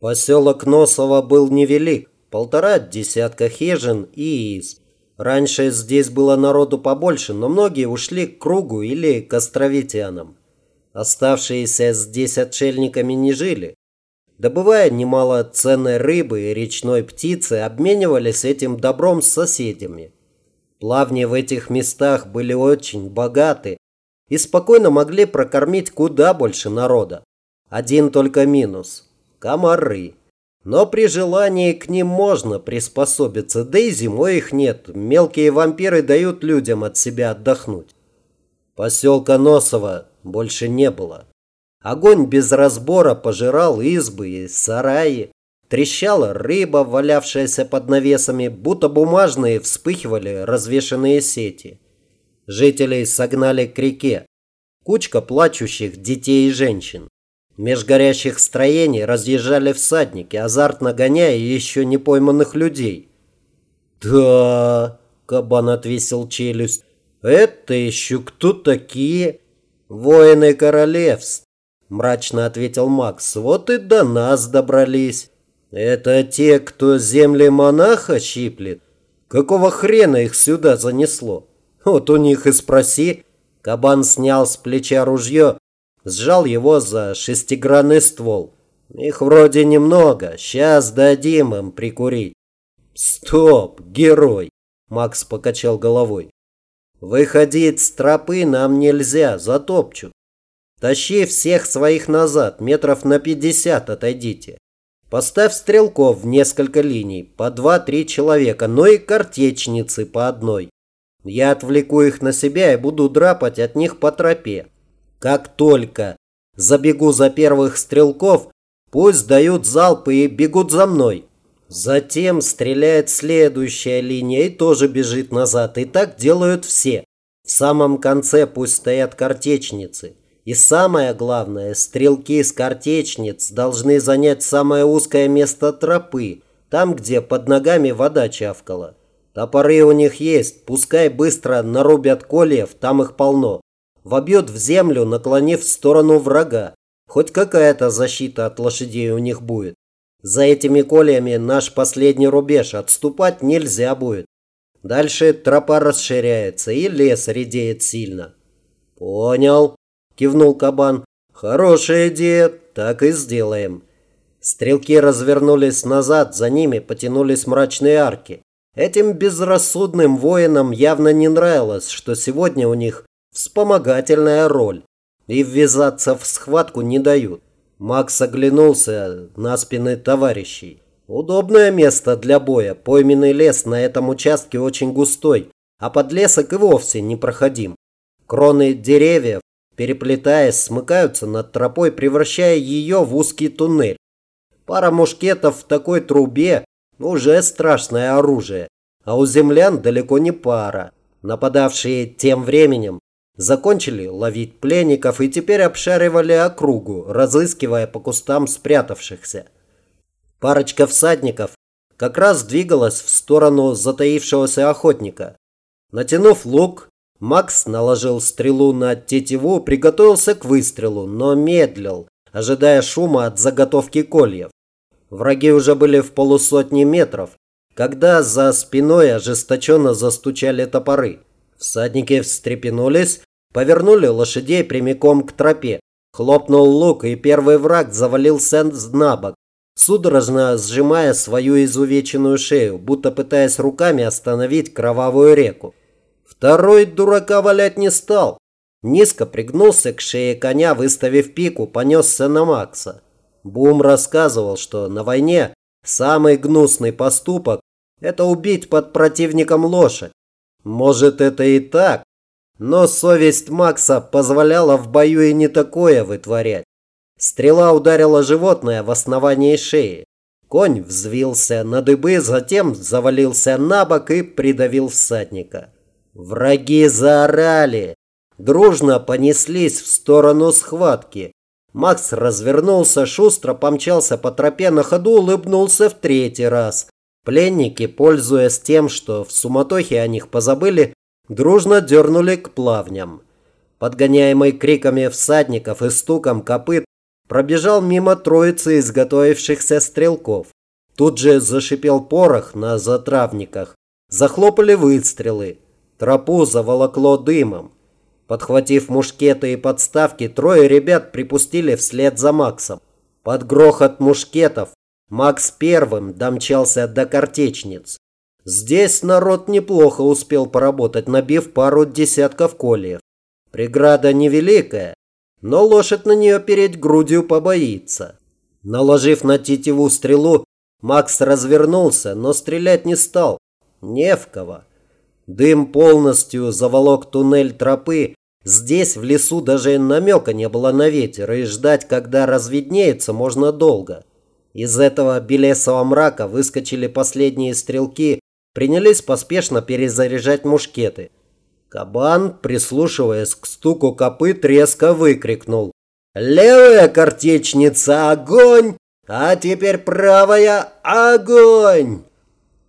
Поселок Носово был невелик, полтора десятка хижин и изб. Раньше здесь было народу побольше, но многие ушли к кругу или к островитянам. Оставшиеся здесь отшельниками не жили. Добывая немало ценной рыбы и речной птицы, обменивались этим добром с соседями. Плавни в этих местах были очень богаты и спокойно могли прокормить куда больше народа. Один только минус – комары. Но при желании к ним можно приспособиться, да и зимой их нет. Мелкие вампиры дают людям от себя отдохнуть. Поселка Носова больше не было. Огонь без разбора пожирал избы и сараи. Трещала рыба, валявшаяся под навесами, будто бумажные вспыхивали развешанные сети. Жителей согнали к реке. Кучка плачущих детей и женщин. Меж горящих строений разъезжали всадники, азартно гоняя еще не пойманных людей. «Да...» – кабан отвесил челюсть. «Это еще кто такие?» «Воины королевств», – мрачно ответил Макс. «Вот и до нас добрались. Это те, кто земли монаха щиплет? Какого хрена их сюда занесло? Вот у них и спроси». Кабан снял с плеча ружье Сжал его за шестигранный ствол. Их вроде немного, сейчас дадим им прикурить. Стоп, герой! Макс покачал головой. Выходить с тропы нам нельзя, затопчут. Тащи всех своих назад, метров на пятьдесят отойдите. Поставь стрелков в несколько линий, по два-три человека, но и картечницы по одной. Я отвлеку их на себя и буду драпать от них по тропе. Как только забегу за первых стрелков, пусть дают залпы и бегут за мной. Затем стреляет следующая линия и тоже бежит назад. И так делают все. В самом конце пусть стоят картечницы. И самое главное, стрелки с картечниц должны занять самое узкое место тропы, там, где под ногами вода чавкала. Топоры у них есть, пускай быстро нарубят кольев, там их полно вобьет в землю, наклонив в сторону врага. Хоть какая-то защита от лошадей у них будет. За этими кольями наш последний рубеж, отступать нельзя будет. Дальше тропа расширяется и лес редеет сильно. Понял, кивнул кабан. Хорошая идея, так и сделаем. Стрелки развернулись назад, за ними потянулись мрачные арки. Этим безрассудным воинам явно не нравилось, что сегодня у них вспомогательная роль. И ввязаться в схватку не дают. Макс оглянулся на спины товарищей. Удобное место для боя. Пойменный лес на этом участке очень густой, а подлесок и вовсе непроходим. Кроны деревьев, переплетаясь, смыкаются над тропой, превращая ее в узкий туннель. Пара мушкетов в такой трубе – уже страшное оружие, а у землян далеко не пара. Нападавшие тем временем Закончили ловить пленников и теперь обшаривали округу, разыскивая по кустам спрятавшихся. Парочка всадников как раз двигалась в сторону затаившегося охотника. Натянув лук, Макс наложил стрелу на тетиву, приготовился к выстрелу, но медлил, ожидая шума от заготовки кольев. Враги уже были в полусотни метров, когда за спиной ожесточенно застучали топоры. Всадники встрепенулись, Повернули лошадей прямиком к тропе. Хлопнул лук, и первый враг завалился на бок, судорожно сжимая свою изувеченную шею, будто пытаясь руками остановить кровавую реку. Второй дурака валять не стал. Низко пригнулся к шее коня, выставив пику, понесся на Макса. Бум рассказывал, что на войне самый гнусный поступок – это убить под противником лошадь. Может, это и так, но совесть Макса позволяла в бою и не такое вытворять. Стрела ударила животное в основании шеи. Конь взвился на дыбы, затем завалился на бок и придавил всадника. Враги заорали. Дружно понеслись в сторону схватки. Макс развернулся, шустро помчался по тропе, на ходу улыбнулся в третий раз. Пленники, пользуясь тем, что в суматохе о них позабыли, дружно дернули к плавням. Подгоняемый криками всадников и стуком копыт, пробежал мимо троицы изготовившихся стрелков. Тут же зашипел порох на затравниках. Захлопали выстрелы. Тропу заволокло дымом. Подхватив мушкеты и подставки, трое ребят припустили вслед за Максом. Под грохот мушкетов Макс первым домчался до картечниц. Здесь народ неплохо успел поработать, набив пару десятков кольев. Преграда невеликая, но лошадь на нее перед грудью побоится. Наложив на тетиву стрелу, Макс развернулся, но стрелять не стал. Не в кого. Дым полностью заволок туннель тропы. Здесь, в лесу, даже намека не было на ветер, и ждать, когда разведнеется, можно долго. Из этого белесого мрака выскочили последние стрелки, принялись поспешно перезаряжать мушкеты. Кабан, прислушиваясь к стуку копыт, резко выкрикнул. «Левая картечница, огонь! А теперь правая, огонь!»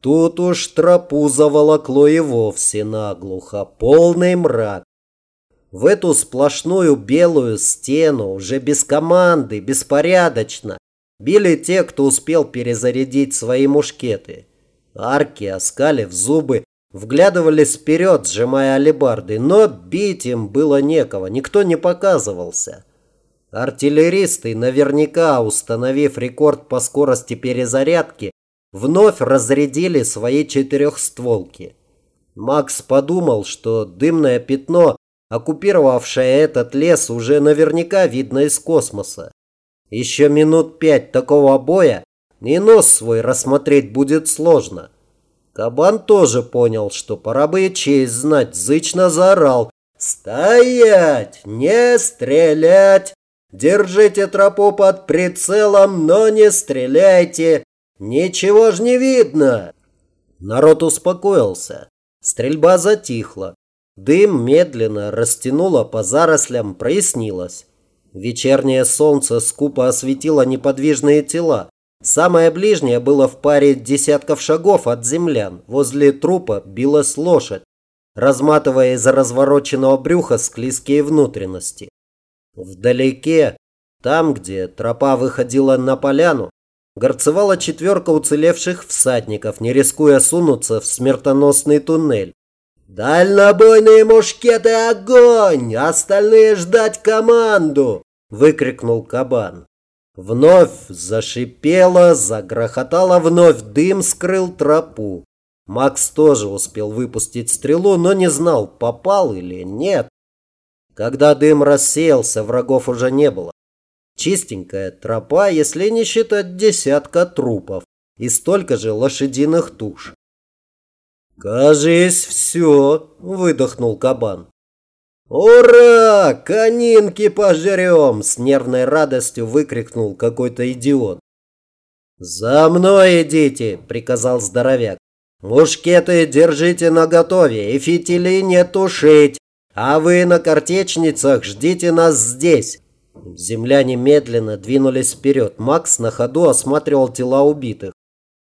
Тут уж тропу заволокло и вовсе наглухо, полный мрак. В эту сплошную белую стену уже без команды, беспорядочно, били те, кто успел перезарядить свои мушкеты. Арки, оскалив зубы, вглядывались вперед, сжимая алебарды, но бить им было некого, никто не показывался. Артиллеристы, наверняка установив рекорд по скорости перезарядки, вновь разрядили свои четырехстволки. Макс подумал, что дымное пятно, оккупировавшее этот лес, уже наверняка видно из космоса. Еще минут пять такого боя, и нос свой рассмотреть будет сложно. Кабан тоже понял, что пора бы честь знать, зычно заорал. «Стоять! Не стрелять! Держите тропу под прицелом, но не стреляйте! Ничего ж не видно!» Народ успокоился. Стрельба затихла. Дым медленно растянуло по зарослям, прояснилось. Вечернее солнце скупо осветило неподвижные тела. Самое ближнее было в паре десятков шагов от землян. Возле трупа билась лошадь, разматывая из развороченного брюха склизкие внутренности. Вдалеке, там, где тропа выходила на поляну, горцевала четверка уцелевших всадников, не рискуя сунуться в смертоносный туннель. «Дальнобойные мушкеты, огонь! Остальные ждать команду!» – выкрикнул кабан. Вновь зашипело, загрохотало, вновь дым скрыл тропу. Макс тоже успел выпустить стрелу, но не знал, попал или нет. Когда дым рассеялся, врагов уже не было. Чистенькая тропа, если не считать десятка трупов и столько же лошадиных туш. «Кажись, все!» – выдохнул кабан. «Ура! Конинки пожрем!» – с нервной радостью выкрикнул какой-то идиот. «За мной идите!» – приказал здоровяк. «Мушкеты держите наготове и фитили не тушить, а вы на картечницах ждите нас здесь!» Земляне медленно двинулись вперед. Макс на ходу осматривал тела убитых.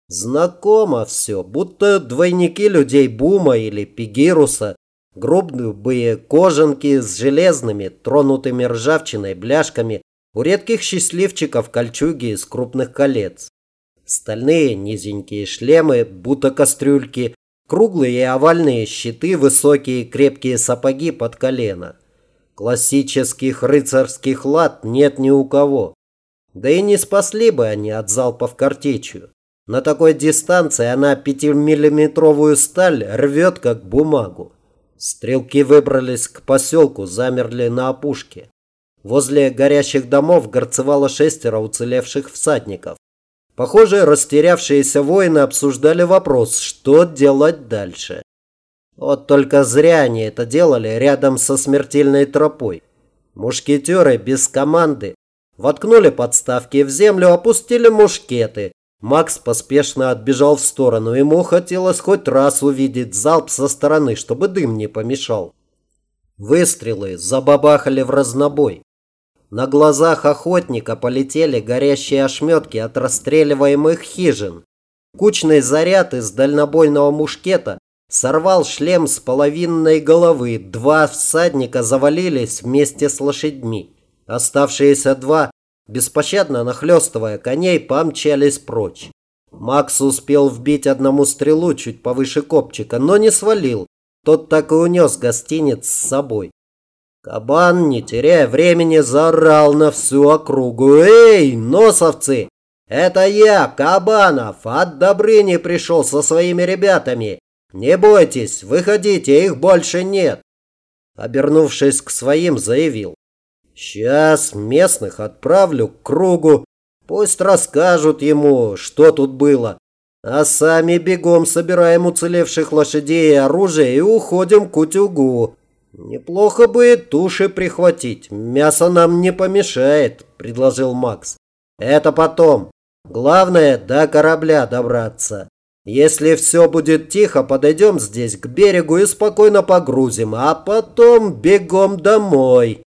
Знакомо все, будто двойники людей Бума или Пигируса Грубые кожанки с железными, тронутыми ржавчиной бляшками, у редких счастливчиков кольчуги из крупных колец. Стальные низенькие шлемы, будто кастрюльки, круглые и овальные щиты, высокие крепкие сапоги под колено. Классических рыцарских лад нет ни у кого. Да и не спасли бы они от залпов картечью. На такой дистанции она пятимиллиметровую сталь рвет, как бумагу. Стрелки выбрались к поселку, замерли на опушке. Возле горящих домов горцевало шестеро уцелевших всадников. Похоже, растерявшиеся воины обсуждали вопрос, что делать дальше. Вот только зря они это делали рядом со смертельной тропой. Мушкетеры без команды воткнули подставки в землю, опустили мушкеты, Макс поспешно отбежал в сторону. Ему хотелось хоть раз увидеть залп со стороны, чтобы дым не помешал. Выстрелы забабахали в разнобой. На глазах охотника полетели горящие ошметки от расстреливаемых хижин. Кучный заряд из дальнобойного мушкета сорвал шлем с половинной головы. Два всадника завалились вместе с лошадьми. Оставшиеся два беспощадно нахлестывая коней, помчались прочь. Макс успел вбить одному стрелу чуть повыше копчика, но не свалил. Тот так и унес гостиниц с собой. Кабан, не теряя времени, заорал на всю округу. «Эй, носовцы! Это я, Кабанов, от Добрыни пришел со своими ребятами. Не бойтесь, выходите, их больше нет!» Обернувшись к своим, заявил. «Сейчас местных отправлю к кругу, пусть расскажут ему, что тут было, а сами бегом собираем уцелевших лошадей и оружие и уходим к утюгу. Неплохо бы туши прихватить, мясо нам не помешает», – предложил Макс. «Это потом. Главное, до корабля добраться». Если все будет тихо, подойдем здесь к берегу и спокойно погрузим, а потом бегом домой.